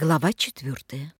Глава 4.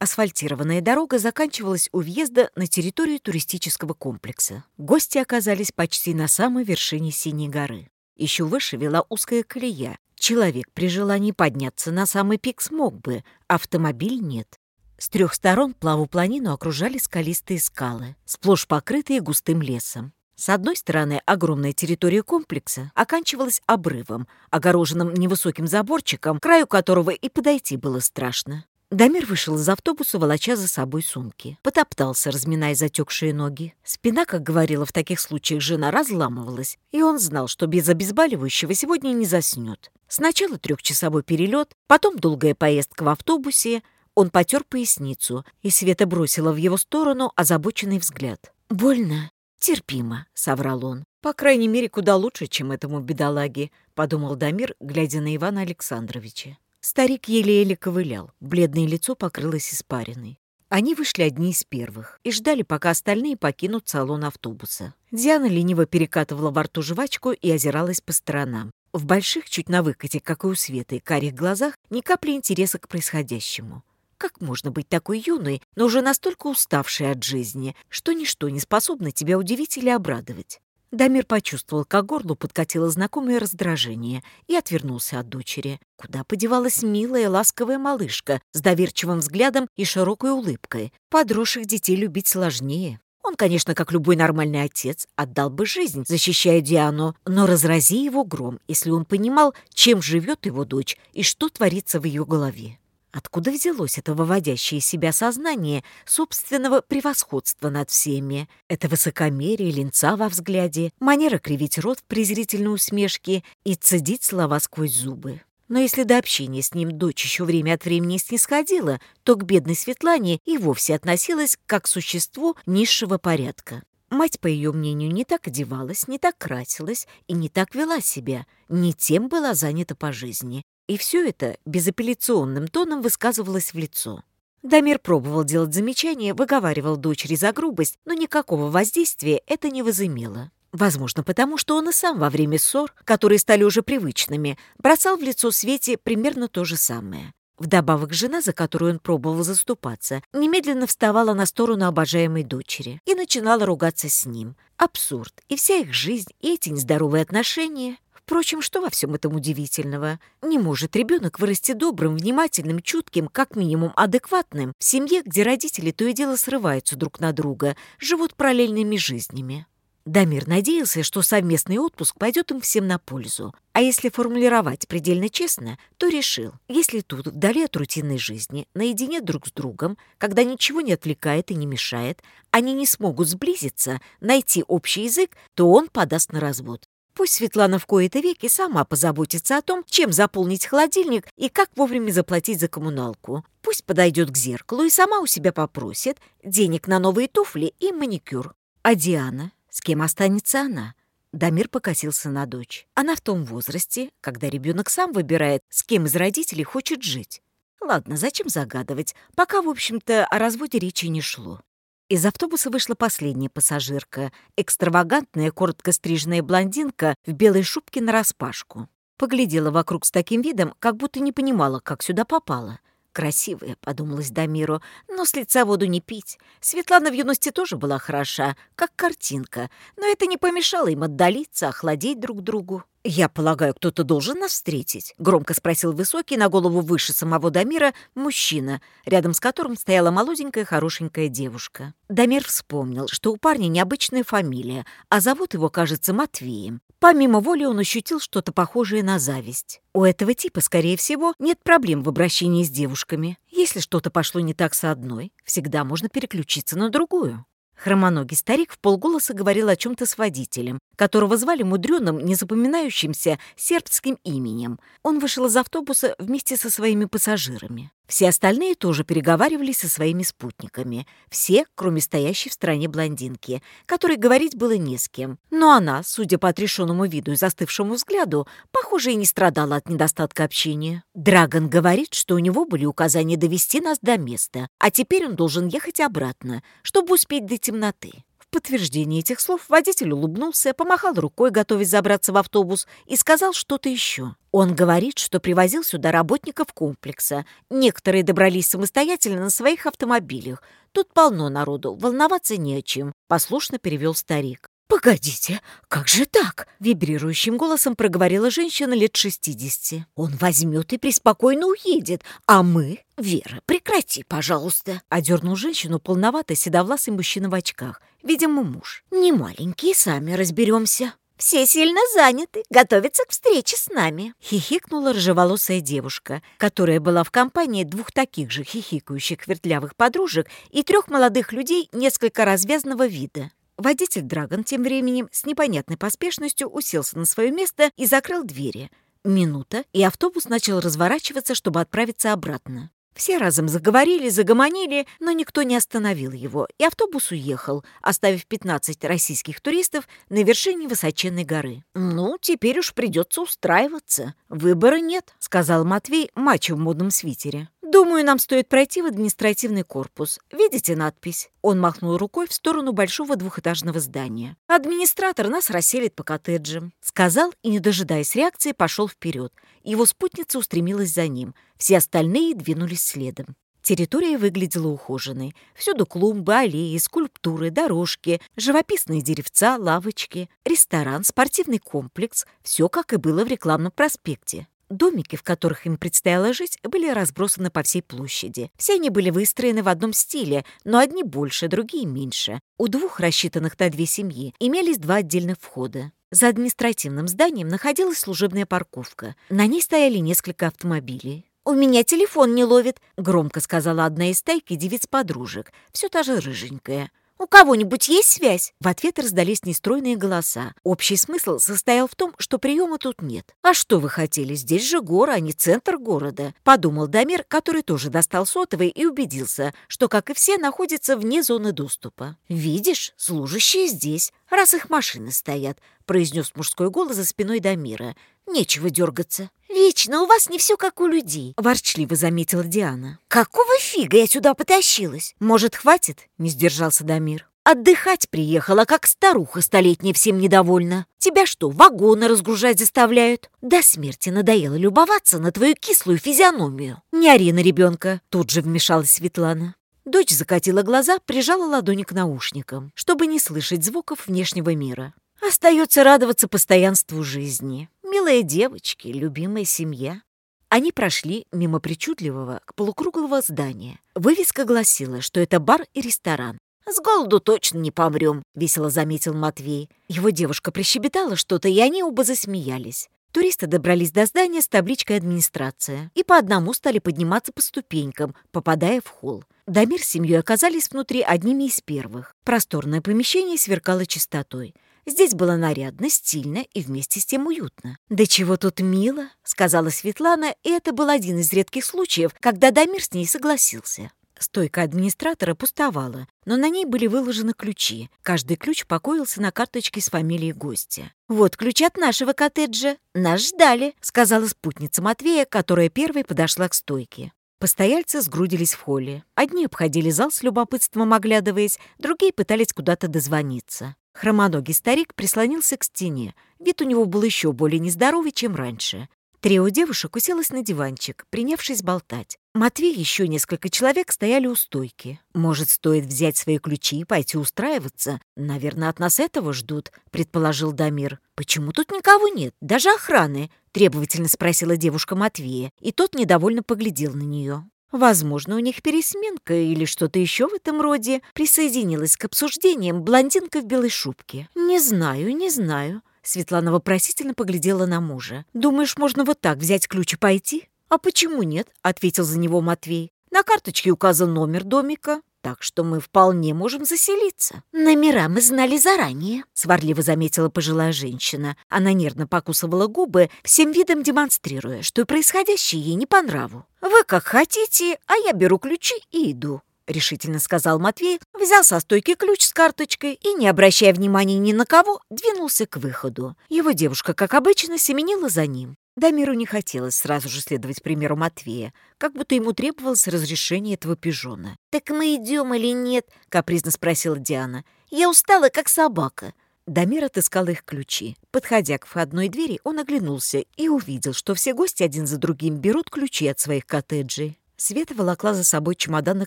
Асфальтированная дорога заканчивалась у въезда на территорию туристического комплекса. Гости оказались почти на самой вершине Синей горы. Еще выше вела узкая колея. Человек при желании подняться на самый пик смог бы, автомобиль нет. С трех сторон плаву планину окружали скалистые скалы, сплошь покрытые густым лесом. С одной стороны, огромная территория комплекса оканчивалась обрывом, огороженным невысоким заборчиком, краю которого и подойти было страшно. Дамир вышел из автобуса, волоча за собой сумки. Потоптался, разминая затекшие ноги. Спина, как говорила в таких случаях жена, разламывалась, и он знал, что без обезболивающего сегодня не заснет. Сначала трехчасовой перелет, потом долгая поездка в автобусе. Он потер поясницу, и Света бросила в его сторону озабоченный взгляд. «Больно?» «Терпимо», — соврал он. «По крайней мере, куда лучше, чем этому бедолаге», — подумал Дамир, глядя на Ивана Александровича. Старик еле-еле ковылял, бледное лицо покрылось испариной. Они вышли одни из первых и ждали, пока остальные покинут салон автобуса. Диана лениво перекатывала во рту жвачку и озиралась по сторонам. В больших, чуть на выкате, как и у Светы, карих глазах ни капли интереса к происходящему. Как можно быть такой юной, но уже настолько уставшей от жизни, что ничто не способно тебя удивить или обрадовать? Дамир почувствовал, как горло подкатило знакомое раздражение и отвернулся от дочери. Куда подевалась милая ласковая малышка с доверчивым взглядом и широкой улыбкой? Подросших детей любить сложнее. Он, конечно, как любой нормальный отец, отдал бы жизнь, защищая Диану, но разрази его гром, если он понимал, чем живет его дочь и что творится в ее голове. Откуда взялось это выводящее себя сознание собственного превосходства над всеми? Это высокомерие, ленца во взгляде, манера кривить рот в презрительной усмешке и цедить слова сквозь зубы. Но если до общения с ним дочь еще время от времени снисходила, то к бедной Светлане и вовсе относилась как к существу низшего порядка. Мать, по ее мнению, не так одевалась, не так красилась и не так вела себя, не тем была занята по жизни. И все это безапелляционным тоном высказывалось в лицо. Дамир пробовал делать замечания, выговаривал дочери за грубость, но никакого воздействия это не возымело. Возможно, потому что он и сам во время ссор, которые стали уже привычными, бросал в лицо Свете примерно то же самое. Вдобавок, жена, за которую он пробовал заступаться, немедленно вставала на сторону обожаемой дочери и начинала ругаться с ним. Абсурд. И вся их жизнь, и эти нездоровые отношения. Впрочем, что во всем этом удивительного? Не может ребенок вырасти добрым, внимательным, чутким, как минимум адекватным, в семье, где родители то и дело срываются друг на друга, живут параллельными жизнями. Дамир надеялся, что совместный отпуск пойдет им всем на пользу. А если формулировать предельно честно, то решил, если тут, вдали от рутинной жизни, наедине друг с другом, когда ничего не отвлекает и не мешает, они не смогут сблизиться, найти общий язык, то он подаст на развод. Пусть Светлана в кои-то веки сама позаботится о том, чем заполнить холодильник и как вовремя заплатить за коммуналку. Пусть подойдет к зеркалу и сама у себя попросит денег на новые туфли и маникюр. А Диана? С кем останется она? Дамир покосился на дочь. Она в том возрасте, когда ребенок сам выбирает, с кем из родителей хочет жить. Ладно, зачем загадывать, пока, в общем-то, о разводе речи не шло. Из автобуса вышла последняя пассажирка, экстравагантная, коротко стриженная блондинка в белой шубке нараспашку. Поглядела вокруг с таким видом, как будто не понимала, как сюда попала. «Красивая», — подумалась Дамиру, — «но с лица воду не пить. Светлана в юности тоже была хороша, как картинка, но это не помешало им отдалиться, охладеть друг другу». «Я полагаю, кто-то должен нас встретить?» — громко спросил высокий, на голову выше самого Дамира, мужчина, рядом с которым стояла молоденькая хорошенькая девушка. Дамир вспомнил, что у парня необычная фамилия, а зовут его, кажется, Матвеем. Помимо воли он ощутил что-то похожее на зависть. У этого типа, скорее всего, нет проблем в обращении с девушками. Если что-то пошло не так с одной, всегда можно переключиться на другую. Хромоногий старик в полголоса говорил о чем то с водителем, которого звали мудреным, незапоминающимся сербским именем. Он вышел из автобуса вместе со своими пассажирами. Все остальные тоже переговаривались со своими спутниками. Все, кроме стоящей в стороне блондинки, которой говорить было не с кем. Но она, судя по отрешенному виду и застывшему взгляду, похоже, и не страдала от недостатка общения. Драгон говорит, что у него были указания довести нас до места, а теперь он должен ехать обратно, чтобы успеть до темноты. Подтверждение этих слов водитель улыбнулся, помахал рукой, готовясь забраться в автобус, и сказал что-то еще. Он говорит, что привозил сюда работников комплекса. Некоторые добрались самостоятельно на своих автомобилях. Тут полно народу, волноваться не о чем», — послушно перевел старик. «Погодите, как же так?» — вибрирующим голосом проговорила женщина лет шестидесяти. «Он возьмет и преспокойно уедет, а мы...» «Вера, прекрати, пожалуйста!» — одернул женщину полноватый седовласый мужчина в очках, видимо, муж. «Не маленькие, сами разберемся». «Все сильно заняты, готовятся к встрече с нами», — хихикнула рыжеволосая девушка, которая была в компании двух таких же хихикающих вертлявых подружек и трех молодых людей несколько развязного вида. Водитель Драгон тем временем с непонятной поспешностью уселся на свое место и закрыл двери. Минута, и автобус начал разворачиваться, чтобы отправиться обратно. Все разом заговорили, загомонили, но никто не остановил его, и автобус уехал, оставив 15 российских туристов на вершине высоченной горы. «Ну, теперь уж придется устраиваться. Выбора нет», — сказал Матвей, мачо в модном свитере. «Думаю, нам стоит пройти в административный корпус. Видите надпись?» Он махнул рукой в сторону большого двухэтажного здания. «Администратор нас расселит по коттеджам», — сказал и, не дожидаясь реакции, пошел вперед. Его спутница устремилась за ним. Все остальные двинулись следом. Территория выглядела ухоженной. Всюду клумбы, аллеи, скульптуры, дорожки, живописные деревца, лавочки, ресторан, спортивный комплекс. Все, как и было в рекламном проспекте. Домики, в которых им предстояло жить, были разбросаны по всей площади. Все они были выстроены в одном стиле, но одни больше, другие меньше. У двух, рассчитанных на две семьи, имелись два отдельных входа. За административным зданием находилась служебная парковка. На ней стояли несколько автомобилей. «У меня телефон не ловит», — громко сказала одна из тайки девиц-подружек, все та же рыженькая. У кого-нибудь есть связь?» В ответ раздались нестройные голоса. Общий смысл состоял в том, что приема тут нет. «А что вы хотели? Здесь же горы, а не центр города», — подумал Дамир, который тоже достал сотовый и убедился, что, как и все, находится вне зоны доступа. «Видишь, служащие здесь, раз их машины стоят», — произнес мужской голос за спиной Дамира. Нечего дергаться. Вечно у вас не все как у людей, ворчливо заметила Диана. Какого фига я сюда потащилась? Может, хватит? Не сдержался Дамир. Отдыхать приехала, как старуха столетняя всем недовольна. Тебя что, вагоны разгружать заставляют? До смерти надоело любоваться на твою кислую физиономию. Не ори на ребенка, тут же вмешалась Светлана. Дочь закатила глаза, прижала ладони к наушникам, чтобы не слышать звуков внешнего мира. Остается радоваться постоянству жизни. Милые девочки, любимая семья. Они прошли мимо причудливого к полукруглого здания. Вывеска гласила, что это бар и ресторан. «С голоду точно не помрем», — весело заметил Матвей. Его девушка прищебетала что-то, и они оба засмеялись. Туристы добрались до здания с табличкой «Администрация» и по одному стали подниматься по ступенькам, попадая в холл. Дамир с семьей оказались внутри одними из первых. Просторное помещение сверкало чистотой. Здесь было нарядно, стильно и вместе с тем уютно. «Да чего тут мило!» — сказала Светлана, и это был один из редких случаев, когда Дамир с ней согласился. Стойка администратора пустовала, но на ней были выложены ключи. Каждый ключ покоился на карточке с фамилией гостя. «Вот ключ от нашего коттеджа. Нас ждали», — сказала спутница Матвея, которая первой подошла к стойке. Постояльцы сгрудились в холле. Одни обходили зал с любопытством оглядываясь, другие пытались куда-то дозвониться. Хромоногий старик прислонился к стене. Вид у него был еще более нездоровый, чем раньше. Трио девушек уселось на диванчик, принявшись болтать. Матвей еще несколько человек стояли у стойки. «Может, стоит взять свои ключи и пойти устраиваться? Наверное, от нас этого ждут», — предположил Дамир. «Почему тут никого нет? Даже охраны?» — требовательно спросила девушка Матвея, и тот недовольно поглядел на нее. Возможно, у них пересменка или что-то еще в этом роде присоединилась к обсуждениям блондинка в белой шубке. «Не знаю, не знаю». Светлана вопросительно поглядела на мужа. «Думаешь, можно вот так взять ключ и пойти?» «А почему нет?» — ответил за него Матвей. «На карточке указан номер домика так что мы вполне можем заселиться. Номера мы знали заранее», — сварливо заметила пожилая женщина. Она нервно покусывала губы, всем видом демонстрируя, что происходящее ей не по нраву. «Вы как хотите, а я беру ключи и иду». — решительно сказал Матвей, взял со стойки ключ с карточкой и, не обращая внимания ни на кого, двинулся к выходу. Его девушка, как обычно, семенила за ним. Дамиру не хотелось сразу же следовать примеру Матвея, как будто ему требовалось разрешение этого пижона. «Так мы идем или нет?» — капризно спросила Диана. «Я устала, как собака». Дамир отыскал их ключи. Подходя к входной двери, он оглянулся и увидел, что все гости один за другим берут ключи от своих коттеджей. Света волокла за собой чемодан на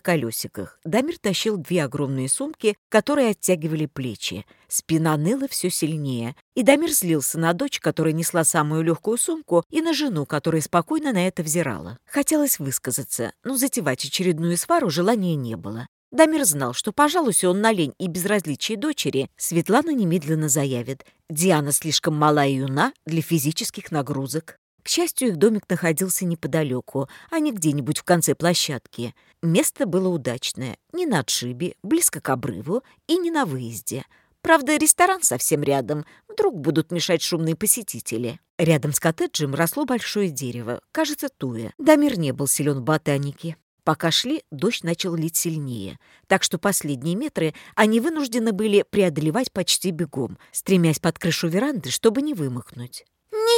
колесиках. Дамир тащил две огромные сумки, которые оттягивали плечи. Спина ныла все сильнее. И Дамир злился на дочь, которая несла самую легкую сумку, и на жену, которая спокойно на это взирала. Хотелось высказаться, но затевать очередную свару желания не было. Дамир знал, что, пожалуй, он на лень и безразличие дочери, Светлана немедленно заявит. Диана слишком мала и юна для физических нагрузок. К счастью, их домик находился неподалеку, а не где-нибудь в конце площадки. Место было удачное, не на отшибе, близко к обрыву и не на выезде. Правда, ресторан совсем рядом, вдруг будут мешать шумные посетители. Рядом с коттеджем росло большое дерево, кажется, туя. Дамир не был силен в ботанике. Пока шли, дождь начал лить сильнее, так что последние метры они вынуждены были преодолевать почти бегом, стремясь под крышу веранды, чтобы не вымокнуть.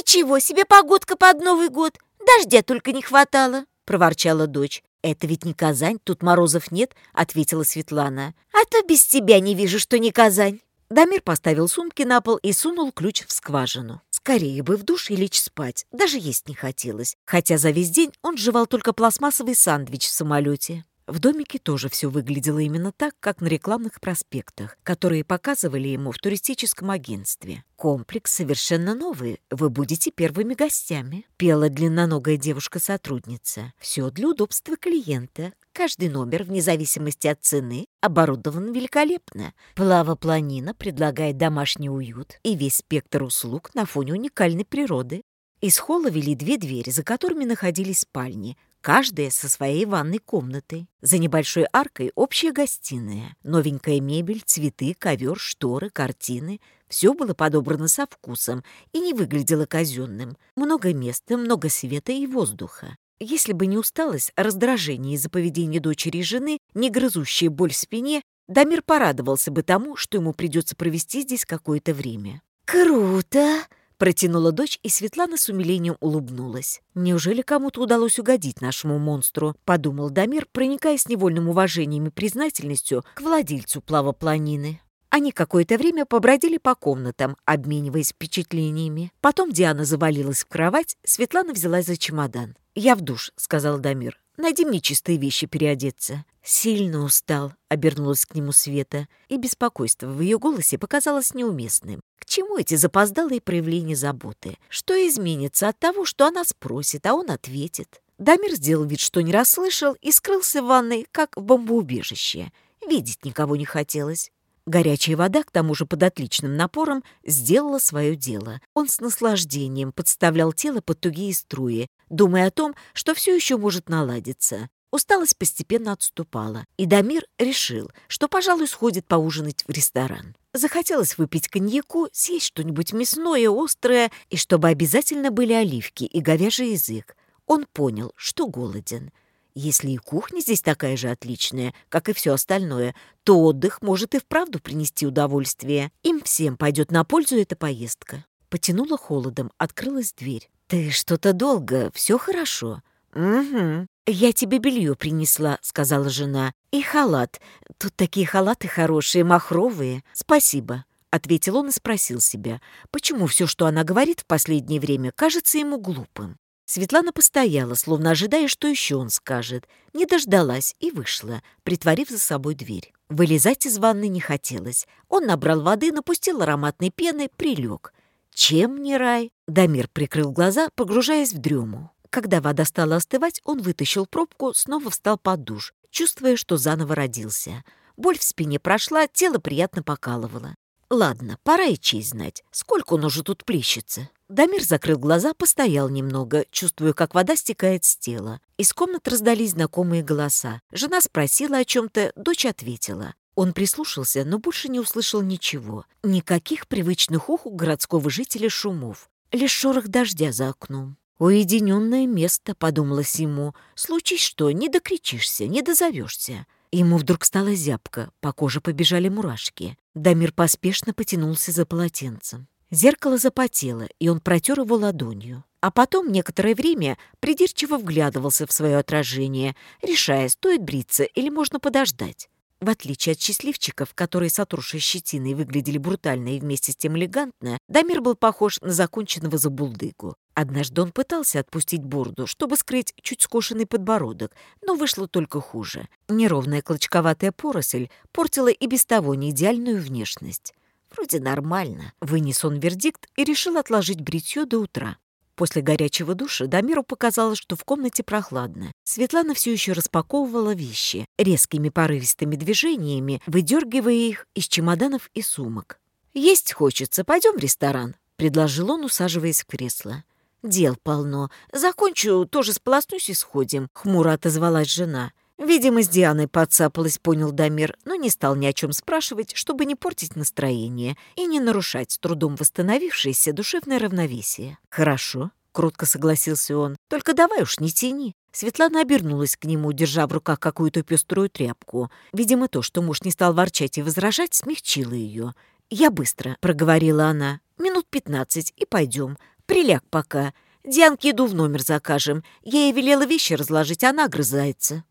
«Ничего себе погодка под Новый год! Дождя только не хватало!» — проворчала дочь. «Это ведь не Казань, тут морозов нет», — ответила Светлана. «А то без тебя не вижу, что не Казань». Дамир поставил сумки на пол и сунул ключ в скважину. Скорее бы в душ и лечь спать, даже есть не хотелось. Хотя за весь день он жевал только пластмассовый сандвич в самолете. В домике тоже все выглядело именно так, как на рекламных проспектах, которые показывали ему в туристическом агентстве. «Комплекс совершенно новый, вы будете первыми гостями», — пела длинноногая девушка-сотрудница. «Все для удобства клиента. Каждый номер, вне зависимости от цены, оборудован великолепно. Плава Планина предлагает домашний уют и весь спектр услуг на фоне уникальной природы. Из холла вели две двери, за которыми находились спальни — каждая со своей ванной комнатой. За небольшой аркой общая гостиная, новенькая мебель, цветы, ковер, шторы, картины. Все было подобрано со вкусом и не выглядело казенным. Много места, много света и воздуха. Если бы не усталость, а раздражение из-за поведения дочери и жены, не грызущая боль в спине, Дамир порадовался бы тому, что ему придется провести здесь какое-то время. «Круто!» Протянула дочь, и Светлана с умилением улыбнулась. «Неужели кому-то удалось угодить нашему монстру?» — подумал Дамир, проникаясь невольным уважением и признательностью к владельцу плавопланины. Они какое-то время побродили по комнатам, обмениваясь впечатлениями. Потом Диана завалилась в кровать, Светлана взялась за чемодан. «Я в душ», — сказал Дамир. «Найди мне чистые вещи переодеться». «Сильно устал», — обернулась к нему Света, и беспокойство в ее голосе показалось неуместным. К чему эти запоздалые проявления заботы? Что изменится от того, что она спросит, а он ответит? Дамир сделал вид, что не расслышал, и скрылся в ванной, как в бомбоубежище. Видеть никого не хотелось. Горячая вода, к тому же под отличным напором, сделала свое дело. Он с наслаждением подставлял тело под тугие струи, думая о том, что все еще может наладиться. Усталость постепенно отступала, и Дамир решил, что, пожалуй, сходит поужинать в ресторан. Захотелось выпить коньяку, съесть что-нибудь мясное, острое, и чтобы обязательно были оливки и говяжий язык. Он понял, что голоден. Если и кухня здесь такая же отличная, как и все остальное, то отдых может и вправду принести удовольствие. Им всем пойдет на пользу эта поездка. Потянула холодом, открылась дверь. «Ты что-то долго, все хорошо». «Угу. Я тебе белье принесла», — сказала жена. «И халат. Тут такие халаты хорошие, махровые. Спасибо». — ответил он и спросил себя, почему все, что она говорит в последнее время, кажется ему глупым. Светлана постояла, словно ожидая, что еще он скажет. Не дождалась и вышла, притворив за собой дверь. Вылезать из ванны не хотелось. Он набрал воды, напустил ароматной пены, прилег. Чем не рай? Дамир прикрыл глаза, погружаясь в дрему. Когда вода стала остывать, он вытащил пробку, снова встал под душ, чувствуя, что заново родился. Боль в спине прошла, тело приятно покалывало. Ладно, пора и честь знать. Сколько он уже тут плещется? Дамир закрыл глаза, постоял немного, чувствуя, как вода стекает с тела. Из комнат раздались знакомые голоса. Жена спросила о чем-то, дочь ответила. Он прислушался, но больше не услышал ничего. Никаких привычных уху городского жителя шумов. Лишь шорох дождя за окном. «Уединенное место», — подумалось ему. «Случись что, не докричишься, не дозовешься». Ему вдруг стало зябко, по коже побежали мурашки. Дамир поспешно потянулся за полотенцем. Зеркало запотело, и он протер его ладонью. А потом некоторое время придирчиво вглядывался в свое отражение, решая, стоит бриться или можно подождать. В отличие от счастливчиков, которые с отросшей щетиной выглядели брутально и вместе с тем элегантно, Дамир был похож на законченного забулдыгу. Однажды он пытался отпустить бороду, чтобы скрыть чуть скошенный подбородок, но вышло только хуже. Неровная клочковатая поросль портила и без того неидеальную внешность. Вроде нормально. Вынес он вердикт и решил отложить бритье до утра. После горячего душа Дамиру показалось, что в комнате прохладно. Светлана все еще распаковывала вещи, резкими порывистыми движениями, выдергивая их из чемоданов и сумок. «Есть хочется, пойдем в ресторан», — предложил он, усаживаясь в кресло. «Дел полно. Закончу, тоже сполоснусь и сходим», — хмуро отозвалась жена. Видимо, с Дианой подцапалась, понял Дамир, но не стал ни о чем спрашивать, чтобы не портить настроение и не нарушать с трудом восстановившееся душевное равновесие. «Хорошо», — кротко согласился он, — «только давай уж не тяни». Светлана обернулась к нему, держа в руках какую-то пеструю тряпку. Видимо, то, что муж не стал ворчать и возражать, смягчило ее. «Я быстро», — проговорила она, — «минут пятнадцать и пойдем. Приляг пока. Дианке еду в номер закажем. Я ей велела вещи разложить, а она грызается.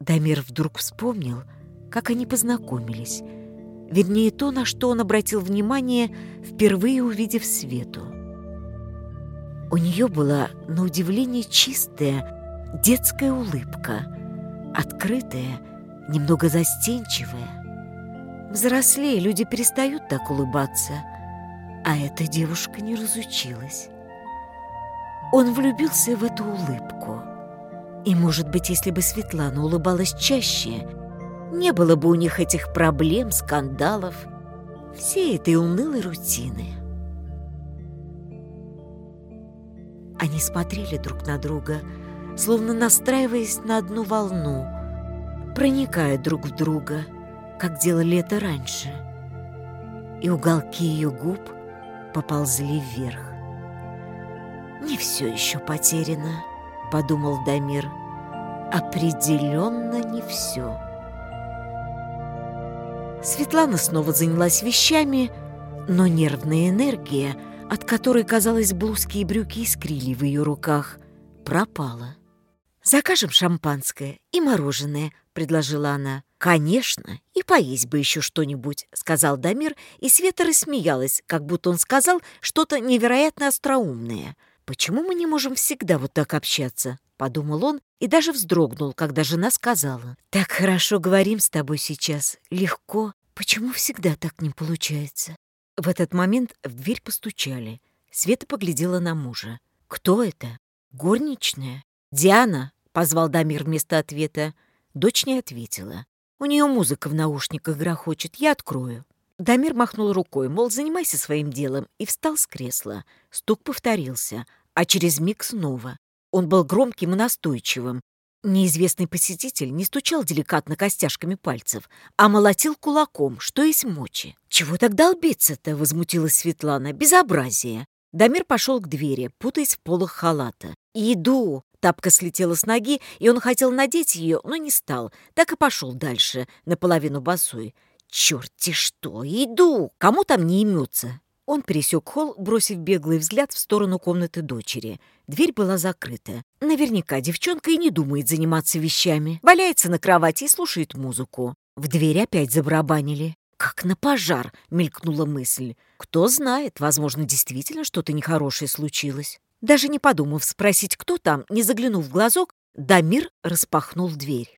Дамир вдруг вспомнил, как они познакомились, вернее то, на что он обратил внимание, впервые увидев Свету. У нее была, на удивление, чистая детская улыбка, открытая, немного застенчивая. Взрослее люди перестают так улыбаться, а эта девушка не разучилась. Он влюбился в эту улыбку — и, может быть, если бы Светлана улыбалась чаще, не было бы у них этих проблем, скандалов, всей этой унылой рутины. Они смотрели друг на друга, словно настраиваясь на одну волну, проникая друг в друга, как делали это раньше. И уголки ее губ поползли вверх. Не все еще потеряно. — подумал Дамир. «Определенно не все». Светлана снова занялась вещами, но нервная энергия, от которой, казалось, блузки и брюки искрили в ее руках, пропала. «Закажем шампанское и мороженое», — предложила она. «Конечно, и поесть бы еще что-нибудь», — сказал Дамир, и Света рассмеялась, как будто он сказал что-то невероятно остроумное — «Почему мы не можем всегда вот так общаться?» — подумал он и даже вздрогнул, когда жена сказала. «Так хорошо говорим с тобой сейчас. Легко. Почему всегда так не получается?» В этот момент в дверь постучали. Света поглядела на мужа. «Кто это? Горничная?» «Диана!» — позвал Дамир вместо ответа. Дочь не ответила. «У нее музыка в наушниках грохочет. Я открою». Дамир махнул рукой, мол, занимайся своим делом, и встал с кресла. Стук повторился — а через миг снова. Он был громким и настойчивым. Неизвестный посетитель не стучал деликатно костяшками пальцев, а молотил кулаком, что есть мочи. «Чего так долбиться-то?» — возмутилась Светлана. «Безобразие!» Дамир пошел к двери, путаясь в полах халата. «Иду!» Тапка слетела с ноги, и он хотел надеть ее, но не стал. Так и пошел дальше, наполовину босой. «Черти что! Иду! Кому там не имется?» Он пересек холл, бросив беглый взгляд в сторону комнаты дочери. Дверь была закрыта. Наверняка девчонка и не думает заниматься вещами. Валяется на кровати и слушает музыку. В дверь опять забарабанили. «Как на пожар!» — мелькнула мысль. «Кто знает, возможно, действительно что-то нехорошее случилось». Даже не подумав спросить, кто там, не заглянув в глазок, Дамир распахнул дверь.